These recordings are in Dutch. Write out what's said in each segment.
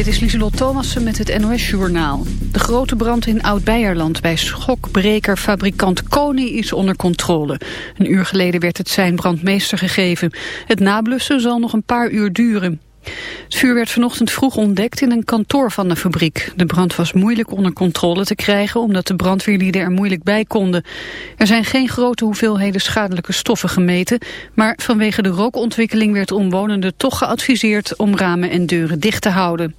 Dit is Lieselot Thomassen met het NOS-journaal. De grote brand in Oud-Beierland bij schokbrekerfabrikant Koni is onder controle. Een uur geleden werd het zijn brandmeester gegeven. Het nablussen zal nog een paar uur duren. Het vuur werd vanochtend vroeg ontdekt in een kantoor van de fabriek. De brand was moeilijk onder controle te krijgen omdat de brandweerlieden er moeilijk bij konden. Er zijn geen grote hoeveelheden schadelijke stoffen gemeten, maar vanwege de rookontwikkeling werd omwonenden toch geadviseerd om ramen en deuren dicht te houden.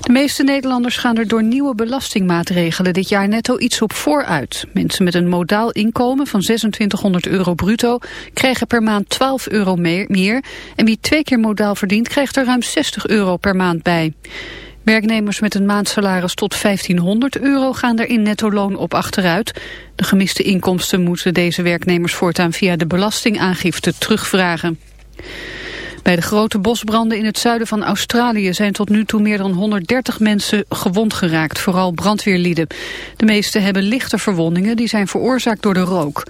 De meeste Nederlanders gaan er door nieuwe belastingmaatregelen dit jaar netto iets op vooruit. Mensen met een modaal inkomen van 2600 euro bruto krijgen per maand 12 euro meer. En wie twee keer modaal verdient krijgt er ruim 60 euro per maand bij. Werknemers met een maandsalaris tot 1500 euro gaan er in netto loon op achteruit. De gemiste inkomsten moeten deze werknemers voortaan via de belastingaangifte terugvragen. Bij de grote bosbranden in het zuiden van Australië zijn tot nu toe meer dan 130 mensen gewond geraakt, vooral brandweerlieden. De meeste hebben lichte verwondingen, die zijn veroorzaakt door de rook.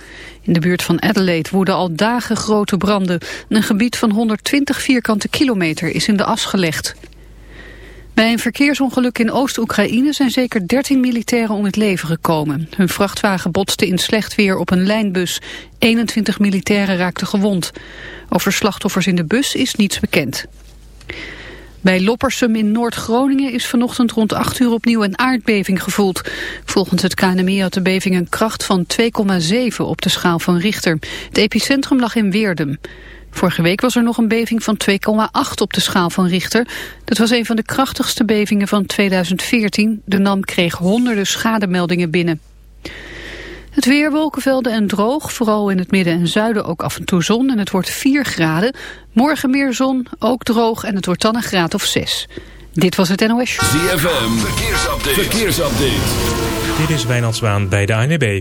In de buurt van Adelaide woeden al dagen grote branden. Een gebied van 120 vierkante kilometer is in de as gelegd. Bij een verkeersongeluk in Oost-Oekraïne zijn zeker 13 militairen om het leven gekomen. Hun vrachtwagen botste in slecht weer op een lijnbus. 21 militairen raakten gewond. Over slachtoffers in de bus is niets bekend. Bij Loppersum in Noord-Groningen is vanochtend rond 8 uur opnieuw een aardbeving gevoeld. Volgens het KNMI had de beving een kracht van 2,7 op de schaal van Richter. Het epicentrum lag in Weerdum. Vorige week was er nog een beving van 2,8 op de schaal van Richter. Dat was een van de krachtigste bevingen van 2014. De NAM kreeg honderden schademeldingen binnen. Het weer, wolkenvelden en droog, vooral in het midden en zuiden ook af en toe zon en het wordt 4 graden. Morgen meer zon, ook droog en het wordt dan een graad of 6. Dit was het NOS Show. ZFM, verkeersupdate. verkeersupdate. Dit is Wijnand Zwaan bij de ANWB.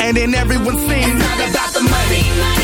And then everyone sings, it's not about the money. money.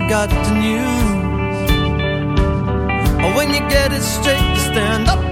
I got the news. When you get it straight, you stand up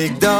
ik dans.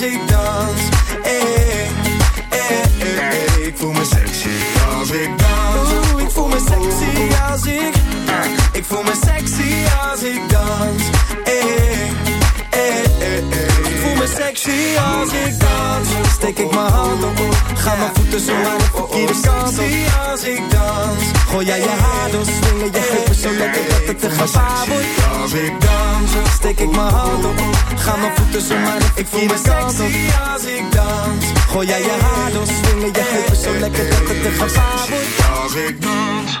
Als ik dans. Hey, hey, hey, hey. Ik voel me sexy als ik dans. Oeh, ik voel me sexy als ik. Ik voel me sexy als ik dans. Ik voel me sexy als ik dans. Steek ik mijn hand op. Ga mijn voeten zo naar de verkeerde kant op. als ik dans. Gooi jij je haar door, swingen je heupen zo lekker dat het te gevaar wordt. Als ik dans, steek ik mijn hand op. Ga mijn voeten zo naar de verkeerde kant op. als ik dans. Gooi jij je haar door, swingen je heupen zo lekker dat het te gevaar wordt. Als ik dans.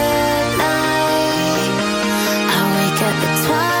but the twilight